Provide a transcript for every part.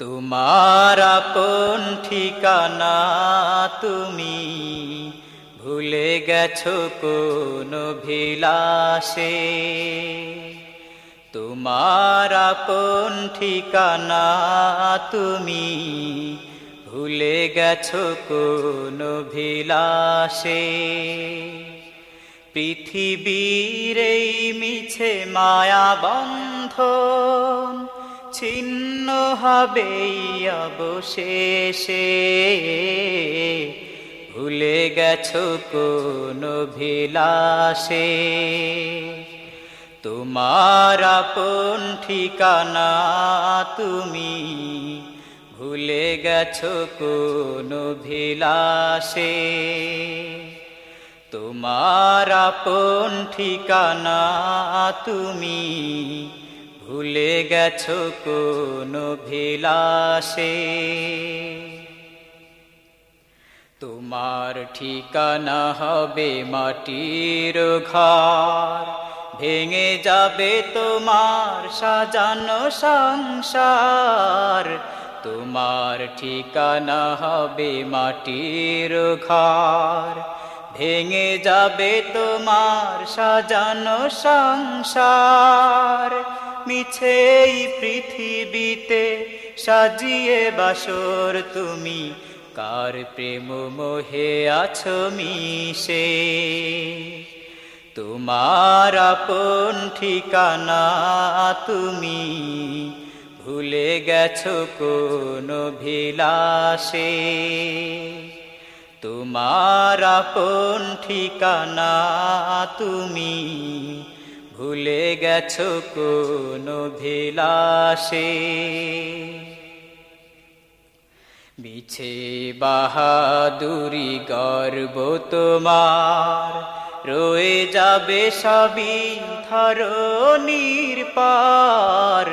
তোমার আপন ঠিকানা তুমি ভুলে গেছো কোন ভিলাসে তোমার আপন ঠিকানা তুমি ভুলে গেছো কোন ভিলাসে পৃথিবীর মিছে মায়া বন্ধন ছিন্ন হবে অবশেষে। ভুলে গেছো কোন ভিলাসে তোমার আপন ঠিকানা তুমি। ভুলে গেছো কোন ভিলাসে তোমার আপন ঠিকানা তুমি। ভুলে গেছো কোন ভিলাসে তোমার ঠিকানা হবে মাটির ঘর, ভেঙে যাবে তোমার সাজানো সংসার। তোমার ঠিকানা হবে মাটির ঘর, ভেঙে যাবে তোমার সাজানো সংসার। মিছেই পৃথিবীতে, সাজিয়ে বাসর তুমি। কার প্রেম মোহে আছো মিশে? তোমার আপন ঠিকানা তুমি। ভুলে গেছো কোন ভিলাসে তোমার আপন ঠিকানা তুমি। ভুলে গেছো কোন ভিলাসে বিছে বাহাদুরি গর্ব তোমার, রয়ে যাবে সবই ধরনির পার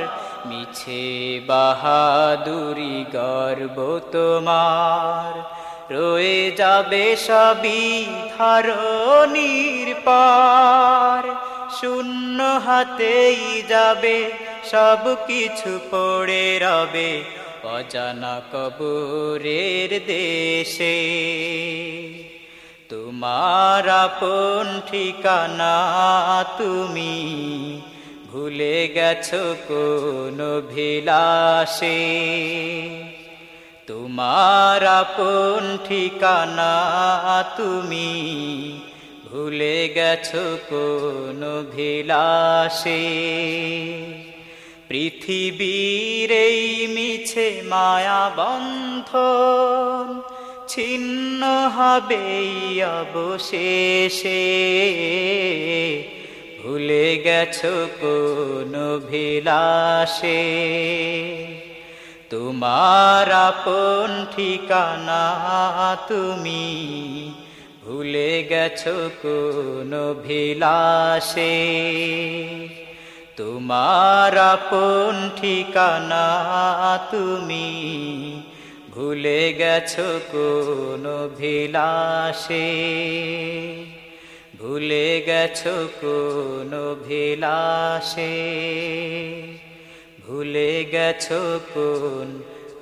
মিছে বাহাদুরি গর্ব তোমার, রয়ে যাবে সবই ধরনির পার শূন্য হাতেই যাবে, সব কিছু পড়ে রবে অজানা কবরের দেশে। তোমার আপন ঠিকানা তুমি ভুলে গেছো কোন ভিলাসে তোমার আপন ঠিকানা তুমি ভুলে গেছো কোন ভিলাসে পৃথিবীর এই মিছে মায়া বন্ধন ছিন্ন হবে অবশেষে। ভুলে গেছো কোন ভিলাসে তোমার আপন ঠিকানা তুমি ভুলে গেছো কোন ভিলাসে তোমার আপন ঠিকানা তুমি ভুলে গেছো কোন ভিলাসে ভুলে গেছো কোন ভিলাসে ভুলে গেছো কোন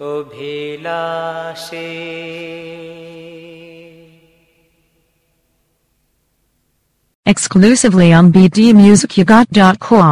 অভিলাষে? Exclusively on bdmusicyougot.com.